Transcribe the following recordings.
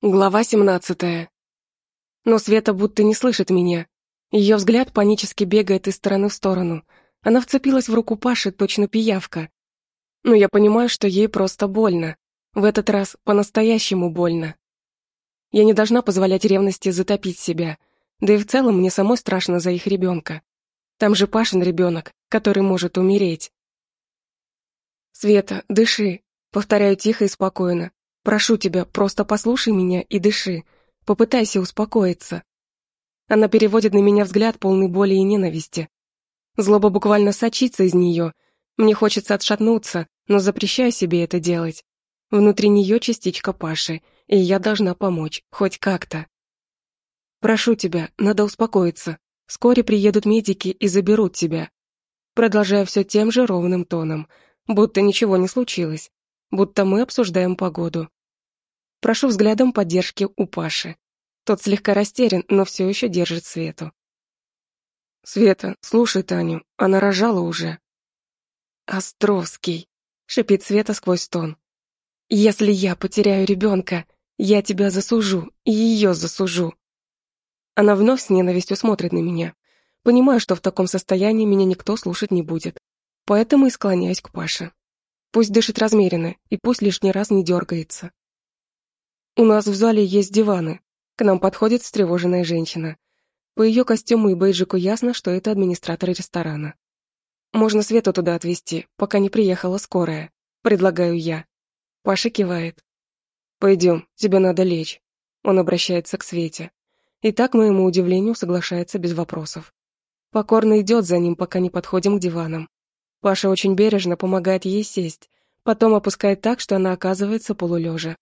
Глава 17. Но Света будто не слышит меня. Ее взгляд панически бегает из стороны в сторону. Она вцепилась в руку Паши, точно пиявка. Но я понимаю, что ей просто больно. В этот раз по-настоящему больно. Я не должна позволять ревности затопить себя. Да и в целом мне самой страшно за их ребенка. Там же Пашин ребенок, который может умереть. «Света, дыши», — повторяю тихо и спокойно. Прошу тебя, просто послушай меня и дыши. Попытайся успокоиться. Она переводит на меня взгляд полный боли и ненависти. Злоба буквально сочится из нее. Мне хочется отшатнуться, но запрещаю себе это делать. Внутри нее частичка Паши, и я должна помочь, хоть как-то. Прошу тебя, надо успокоиться. Вскоре приедут медики и заберут тебя. Продолжаю все тем же ровным тоном, будто ничего не случилось, будто мы обсуждаем погоду. Прошу взглядом поддержки у Паши. Тот слегка растерян, но все еще держит Свету. «Света, слушай Таню, она рожала уже». «Островский», — шипит Света сквозь стон. «Если я потеряю ребенка, я тебя засужу, и ее засужу». Она вновь с ненавистью смотрит на меня. Понимаю, что в таком состоянии меня никто слушать не будет. Поэтому и склоняюсь к Паше. Пусть дышит размеренно, и пусть лишний раз не дергается. «У нас в зале есть диваны». К нам подходит встревоженная женщина. По ее костюму и бейджику ясно, что это администратор ресторана. «Можно Свету туда отвезти, пока не приехала скорая», — предлагаю я. Паша кивает. «Пойдем, тебе надо лечь». Он обращается к Свете. И так, моему удивлению, соглашается без вопросов. Покорно идет за ним, пока не подходим к диванам. Паша очень бережно помогает ей сесть, потом опускает так, что она оказывается полулежа.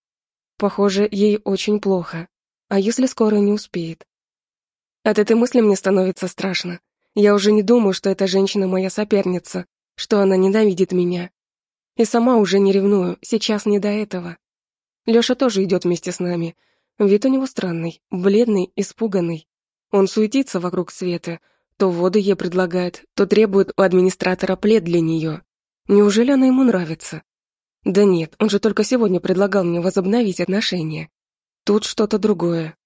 Похоже, ей очень плохо. А если скоро не успеет? От этой мысли мне становится страшно. Я уже не думаю, что эта женщина моя соперница, что она ненавидит меня. И сама уже не ревную, сейчас не до этого. Лёша тоже идет вместе с нами. Вид у него странный, бледный, испуганный. Он суетится вокруг Светы, то воду ей предлагает, то требует у администратора плед для нее. Неужели она ему нравится? Да нет, он же только сегодня предлагал мне возобновить отношения. Тут что-то другое.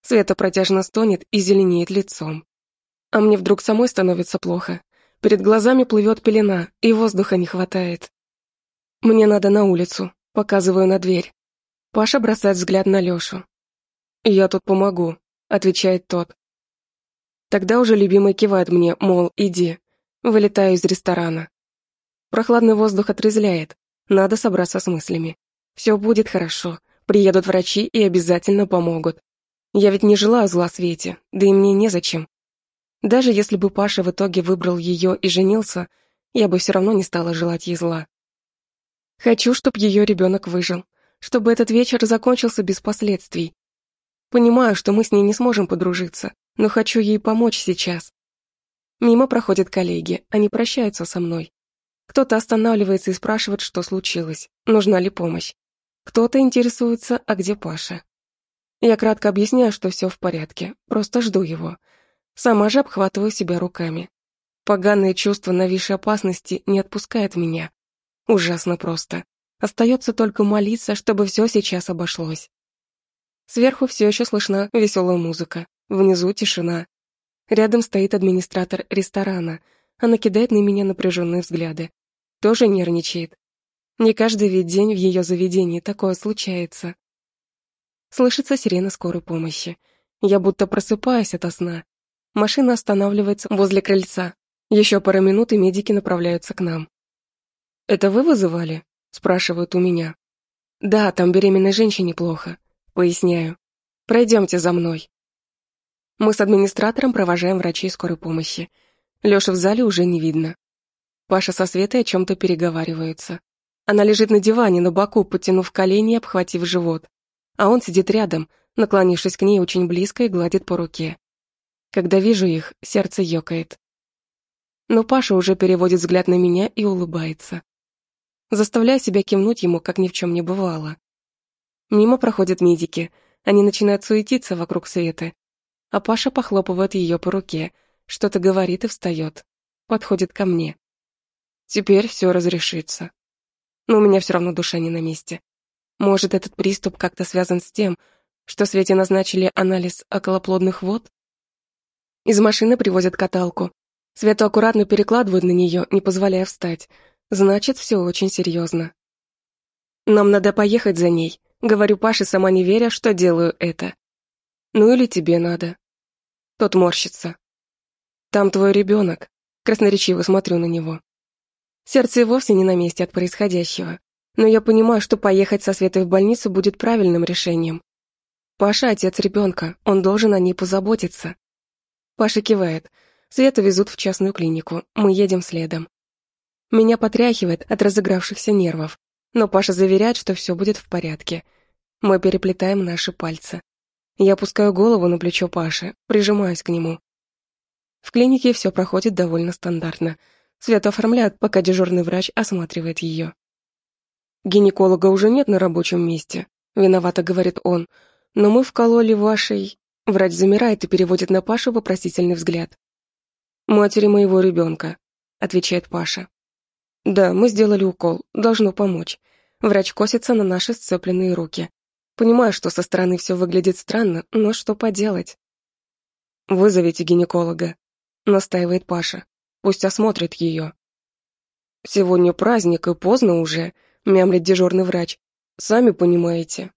Света протяжно стонет и зеленеет лицом. А мне вдруг самой становится плохо. Перед глазами плывет пелена, и воздуха не хватает. Мне надо на улицу, показываю на дверь. Паша бросает взгляд на Лёшу. «Я тут помогу», — отвечает тот. Тогда уже любимый кивает мне, мол, иди. Вылетаю из ресторана. Прохладный воздух отрезляет, надо собраться с мыслями. Все будет хорошо. Приедут врачи и обязательно помогут. Я ведь не желаю зла Свете, да и мне незачем. Даже если бы Паша в итоге выбрал ее и женился, я бы все равно не стала желать ей зла. Хочу, чтобы ее ребенок выжил, чтобы этот вечер закончился без последствий. Понимаю, что мы с ней не сможем подружиться, но хочу ей помочь сейчас. Мимо проходят коллеги, они прощаются со мной. Кто-то останавливается и спрашивает, что случилось, нужна ли помощь. Кто-то интересуется, а где Паша. Я кратко объясняю, что все в порядке, просто жду его. Сама же обхватываю себя руками. Поганое чувство нависшей опасности не отпускает меня. Ужасно просто. Остается только молиться, чтобы все сейчас обошлось. Сверху все еще слышна веселая музыка, внизу тишина. Рядом стоит администратор ресторана — она кидает на меня напряженные взгляды. Тоже нервничает. Не каждый ведь день в ее заведении такое случается. Слышится сирена скорой помощи. Я будто просыпаюсь ото сна. Машина останавливается возле крыльца. Еще пара минут, и медики направляются к нам. «Это вы вызывали?» – спрашивают у меня. «Да, там беременной женщине плохо», – поясняю. «Пройдемте за мной». Мы с администратором провожаем врачей скорой помощи. Лёши в зале уже не видно. Паша со Светой о чем-то переговариваются. Она лежит на диване, на боку, подтянув колени и обхватив живот. А он сидит рядом, наклонившись к ней очень близко и гладит по руке. Когда вижу их, сердце ёкает. Но Паша уже переводит взгляд на меня и улыбается. Заставляю себя кивнуть ему, как ни в чем не бывало. Мимо проходят медики, они начинают суетиться вокруг Светы, а Паша похлопывает ее по руке, что-то говорит и встает. Подходит ко мне. Теперь все разрешится. Но у меня все равно душа не на месте. Может, этот приступ как-то связан с тем, что Свете назначили анализ околоплодных вод? Из машины привозят каталку. Свету аккуратно перекладывают на нее, не позволяя встать. Значит, все очень серьезно. Нам надо поехать за ней. Говорю Паше, сама не веря, что делаю это. Ну или тебе надо. Тот морщится. Там твой ребенок. Красноречиво смотрю на него. Сердце вовсе не на месте от происходящего. Но я понимаю, что поехать со Светой в больницу будет правильным решением. Паша — отец ребенка, он должен о ней позаботиться. Паша кивает. Свету везут в частную клинику, мы едем следом. Меня потряхивает от разыгравшихся нервов но Паша заверяет, что все будет в порядке. Мы переплетаем наши пальцы. Я опускаю голову на плечо Паши, прижимаюсь к нему. В клинике все проходит довольно стандартно. Свету оформляют, пока дежурный врач осматривает ее. «Гинеколога уже нет на рабочем месте», — виновато говорит он. «Но мы вкололи вашей...» Врач замирает и переводит на Пашу вопросительный взгляд. «Матери моего ребенка», — отвечает Паша. Да, мы сделали укол, должно помочь. Врач косится на наши сцепленные руки. Понимаю, что со стороны все выглядит странно, но что поделать? «Вызовите гинеколога», — настаивает Паша. «Пусть осмотрит ее». «Сегодня праздник и поздно уже», — мямлит дежурный врач. «Сами понимаете».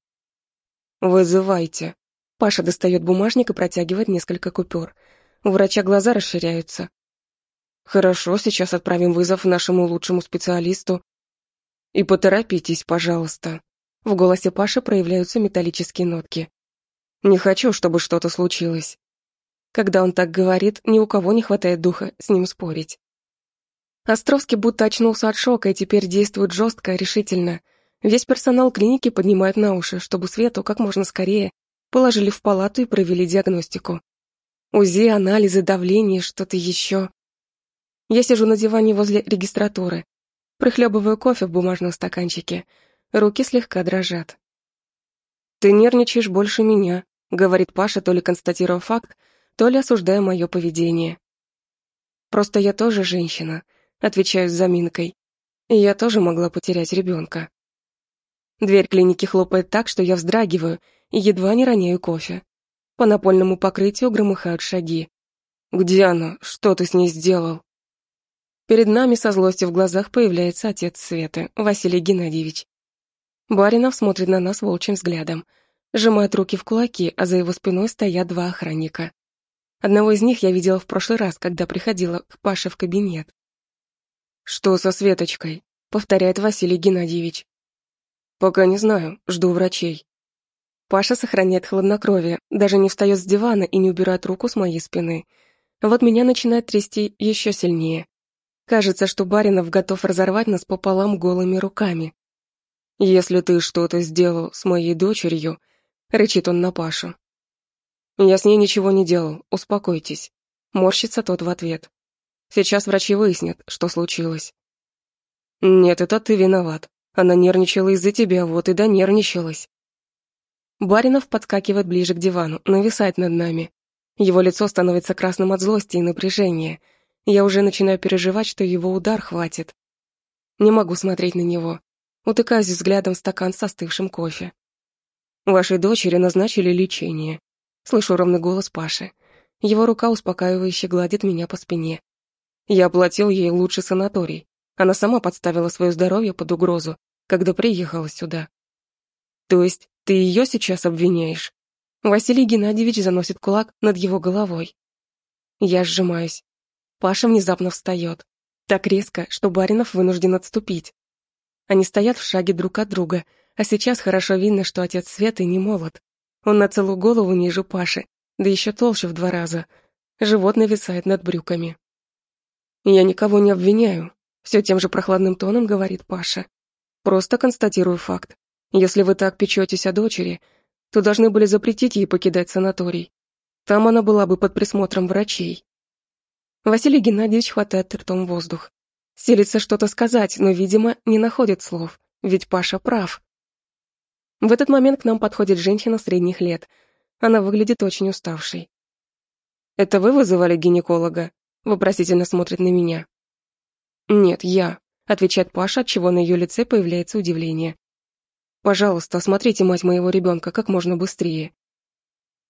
«Вызывайте». Паша достает бумажник и протягивает несколько купюр. У врача глаза расширяются. Хорошо, сейчас отправим вызов нашему лучшему специалисту. И поторопитесь, пожалуйста. В голосе Паши проявляются металлические нотки. Не хочу, чтобы что-то случилось. Когда он так говорит, ни у кого не хватает духа с ним спорить. Островский будто очнулся от шока и теперь действует жестко, решительно. Весь персонал клиники поднимает на уши, чтобы Свету как можно скорее положили в палату и провели диагностику. УЗИ, анализы, давление, что-то еще. Я сижу на диване возле регистратуры, прихлебываю кофе в бумажном стаканчике. Руки слегка дрожат. «Ты нервничаешь больше меня», — говорит Паша, то ли констатируя факт, то ли осуждая мое поведение. «Просто я тоже женщина», — отвечаю с заминкой. «И я тоже могла потерять ребенка». Дверь клиники хлопает так, что я вздрагиваю и едва не роняю кофе. По напольному покрытию громыхают шаги. «Где она? Что ты с ней сделал?» Перед нами со злостью в глазах появляется отец Светы, Василий Геннадьевич. Баринов смотрит на нас волчьим взглядом, сжимает руки в кулаки, а за его спиной стоят два охранника. Одного из них я видела в прошлый раз, когда приходила к Паше в кабинет. «Что со Светочкой?» — повторяет Василий Геннадьевич. «Пока не знаю, жду врачей». Паша сохраняет хладнокровие, даже не встает с дивана и не убирает руку с моей спины. Вот меня начинает трясти еще сильнее. Кажется, что Баринов готов разорвать нас пополам голыми руками. «Если ты что-то сделал с моей дочерью», — рычит он на Пашу. «Я с ней ничего не делал, успокойтесь», — морщится тот в ответ. «Сейчас врачи выяснят, что случилось». «Нет, это ты виноват. Она нервничала из-за тебя, вот и да нервничалась». Баринов подскакивает ближе к дивану, нависает над нами. Его лицо становится красным от злости и напряжения — я уже начинаю переживать, что его удар хватит. Не могу смотреть на него. Утыкаюсь взглядом в стакан с остывшим кофе. Вашей дочери назначили лечение. Слышу ровный голос Паши. Его рука успокаивающе гладит меня по спине. Я оплатил ей лучший санаторий. Она сама подставила свое здоровье под угрозу, когда приехала сюда. То есть ты ее сейчас обвиняешь? Василий Геннадьевич заносит кулак над его головой. Я сжимаюсь. Паша внезапно встает. Так резко, что Баринов вынужден отступить. Они стоят в шаге друг от друга, а сейчас хорошо видно, что отец Светы не молод. Он на целую голову ниже Паши, да еще толще в два раза. Живот нависает над брюками. «Я никого не обвиняю», — все тем же прохладным тоном говорит Паша. «Просто констатирую факт. Если вы так печетесь о дочери, то должны были запретить ей покидать санаторий. Там она была бы под присмотром врачей. Василий Геннадьевич хватает ртом воздух. Селится что-то сказать, но, видимо, не находит слов, ведь Паша прав. В этот момент к нам подходит женщина средних лет. Она выглядит очень уставшей. «Это вы вызывали гинеколога?» Вопросительно смотрит на меня. «Нет, я», — отвечает Паша, от чего на ее лице появляется удивление. Пожалуйста, осмотрите мать моего ребенка как можно быстрее.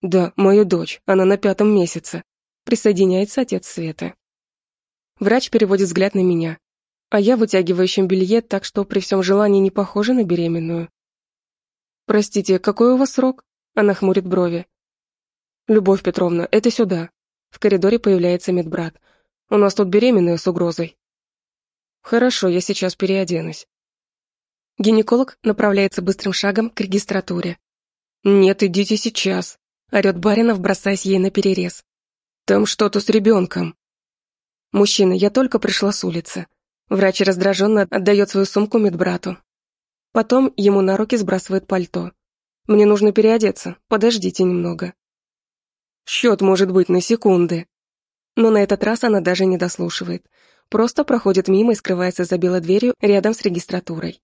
Да, мою дочь, она на пятом месяце. Присоединяется отец Светы. Врач переводит взгляд на меня, а я вытягивающим белье так, что при всем желании не похожа на беременную. «Простите, какой у вас срок?» Она хмурит брови. «Любовь Петровна, это сюда». В коридоре появляется медбрат. «У нас тут беременная с угрозой». «Хорошо, я сейчас переоденусь». Гинеколог направляется быстрым шагом к регистратуре. «Нет, идите сейчас», — орёт Баринов, бросаясь ей на перерез. «Там что-то с ребенком». «Мужчина, я только пришла с улицы». Врач раздраженно отдает свою сумку медбрату. Потом ему на руки сбрасывает пальто. Мне нужно переодеться, подождите немного. Счет может быть на секунды. Но на этот раз она даже не дослушивает. Просто проходит мимо и скрывается за белой дверью рядом с регистратурой.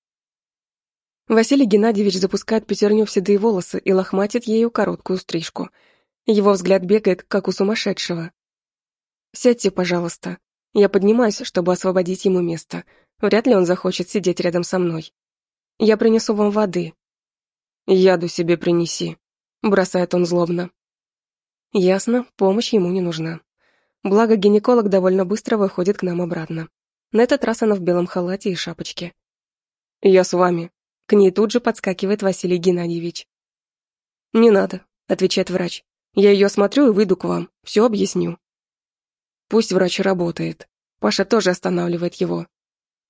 Василий Геннадьевич запускает пятерню в седые волосы и лохматит ею короткую стрижку. Его взгляд бегает, как у сумасшедшего. «Сядьте, пожалуйста». Я поднимаюсь, чтобы освободить ему место. Вряд ли он захочет сидеть рядом со мной. «Я принесу вам воды», «Яду себе принеси», — бросает он злобно. Ясно, помощь ему не нужна. Благо, гинеколог довольно быстро выходит к нам обратно. На этот раз она в белом халате и шапочке. «Я с вами». К ней тут же подскакивает Василий Геннадьевич. «Не надо», — отвечает врач. «Я ее смотрю и выйду к вам. Все объясню». Пусть врач работает. Паша тоже останавливает его.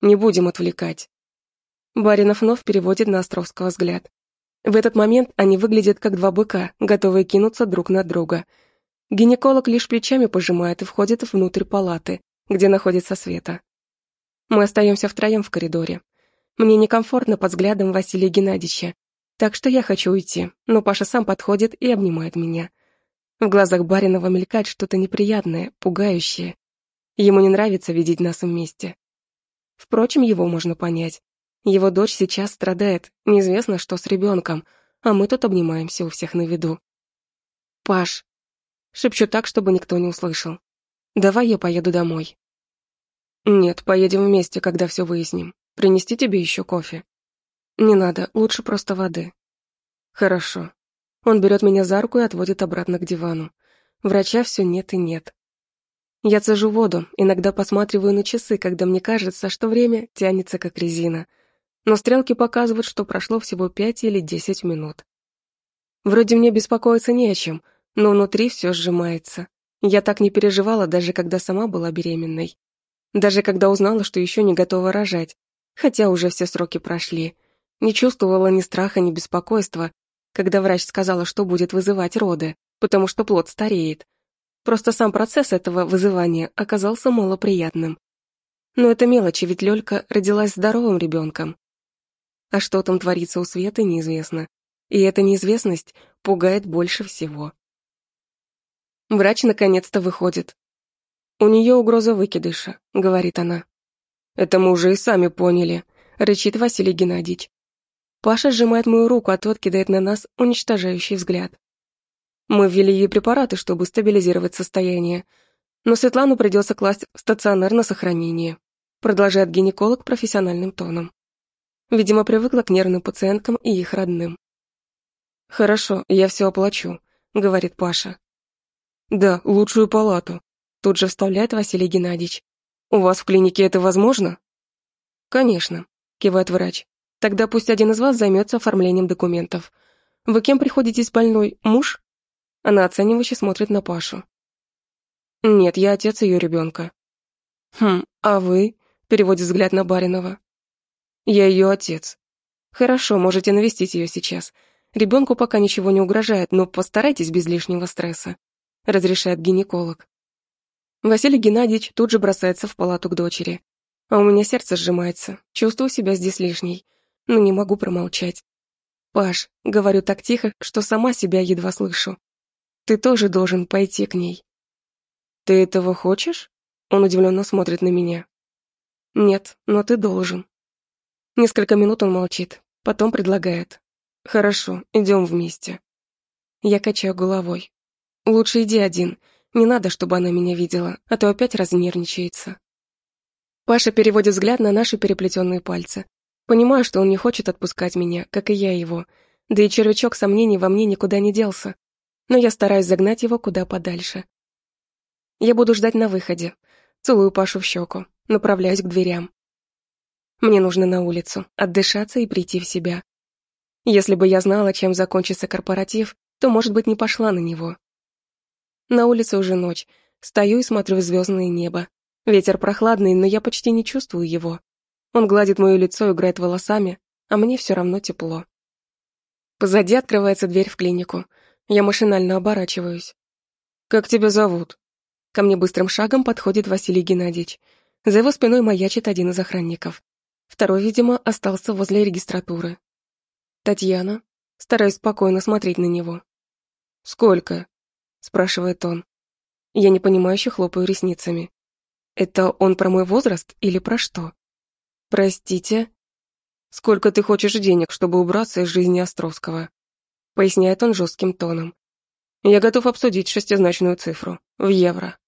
Не будем отвлекать. Баринов вновь переводит на Островского взгляд. В этот момент они выглядят как два быка, готовые кинуться друг на друга. Гинеколог лишь плечами пожимает и входит внутрь палаты, где находится Света. Мы остаемся втроем в коридоре. Мне некомфортно под взглядом Василия Геннадьевича, так что я хочу уйти, но Паша сам подходит и обнимает меня. В глазах Баринова мелькает что-то неприятное, пугающее. Ему не нравится видеть нас вместе. Впрочем, его можно понять. Его дочь сейчас страдает, неизвестно, что с ребенком, а мы тут обнимаемся у всех на виду. «Паш!» Шепчу так, чтобы никто не услышал. «Давай я поеду домой». «Нет, поедем вместе, когда все выясним. Принести тебе еще кофе?» «Не надо, лучше просто воды». «Хорошо». Он берет меня за руку и отводит обратно к дивану. Врача все нет и нет. Я цежу воду, иногда посматриваю на часы, когда мне кажется, что время тянется как резина — но стрелки показывают, что прошло всего пять или десять минут. Вроде мне беспокоиться не о чем, но внутри все сжимается. Я так не переживала, даже когда сама была беременной. Даже когда узнала, что еще не готова рожать, хотя уже все сроки прошли. Не чувствовала ни страха, ни беспокойства, когда врач сказала, что будет вызывать роды, потому что плод стареет. Просто сам процесс этого вызывания оказался малоприятным. Но это мелочи, ведь Лёлька родилась здоровым ребенком. А что там творится у Светы, неизвестно. И эта неизвестность пугает больше всего. Врач наконец-то выходит. «У нее угроза выкидыша», — говорит она. «Это мы уже и сами поняли», — рычит Василий Геннадьевич. Паша сжимает мою руку, а тот кидает на нас уничтожающий взгляд. Мы ввели ей препараты, чтобы стабилизировать состояние, но Светлану придется класть в стационар на сохранение, продолжает гинеколог профессиональным тоном. Видимо, привыкла к нервным пациенткам и их родным. «Хорошо, я все оплачу», — говорит Паша. «Да, лучшую палату», — тут же вставляет Василий Геннадьевич. «У вас в клинике это возможно?» «Конечно», — кивает врач. «Тогда пусть один из вас займется оформлением документов. Вы кем приходите с больной? Муж?» Она оценивающе смотрит на Пашу. «Нет, я отец ее ребенка». «Хм, а вы?» — переводит взгляд на Баринова. Я ее отец. Хорошо, можете навестить ее сейчас. Ребенку пока ничего не угрожает, но постарайтесь без лишнего стресса, разрешает гинеколог. Василий Геннадьевич тут же бросается в палату к дочери. А у меня сердце сжимается, чувствую себя здесь лишней, но не могу промолчать. «Паш», — говорю так тихо, что сама себя едва слышу, «ты тоже должен пойти к ней». «Ты этого хочешь?» Он удивленно смотрит на меня. «Нет, но ты должен». Несколько минут он молчит, потом предлагает. «Хорошо, идем вместе». Я качаю головой. «Лучше иди один. Не надо, чтобы она меня видела, а то опять разнервничается». Паша переводит взгляд на наши переплетенные пальцы. Понимаю, что он не хочет отпускать меня, как и я его, да и червячок сомнений во мне никуда не делся, но я стараюсь загнать его куда подальше. Я буду ждать на выходе, целую Пашу в щеку, направляюсь к дверям. Мне нужно на улицу, отдышаться и прийти в себя. Если бы я знала, чем закончится корпоратив, то, может быть, не пошла на него. На улице уже ночь, стою и смотрю в звездное небо. Ветер прохладный, но я почти не чувствую его. Он гладит мое лицо, играет волосами, а мне все равно тепло. Позади открывается дверь в клинику. Я машинально оборачиваюсь. «Как тебя зовут?» Ко мне быстрым шагом подходит Василий Геннадьевич. За его спиной маячит один из охранников. Второй, видимо, остался возле регистратуры. «Татьяна?» Стараюсь спокойно смотреть на него. «Сколько?» — спрашивает он. Я непонимающе хлопаю ресницами. Это он про мой возраст или про что? Простите. Сколько ты хочешь денег, чтобы убраться из жизни Островского? Поясняет он жестким тоном. Я готов обсудить шестизначную цифру. В евро.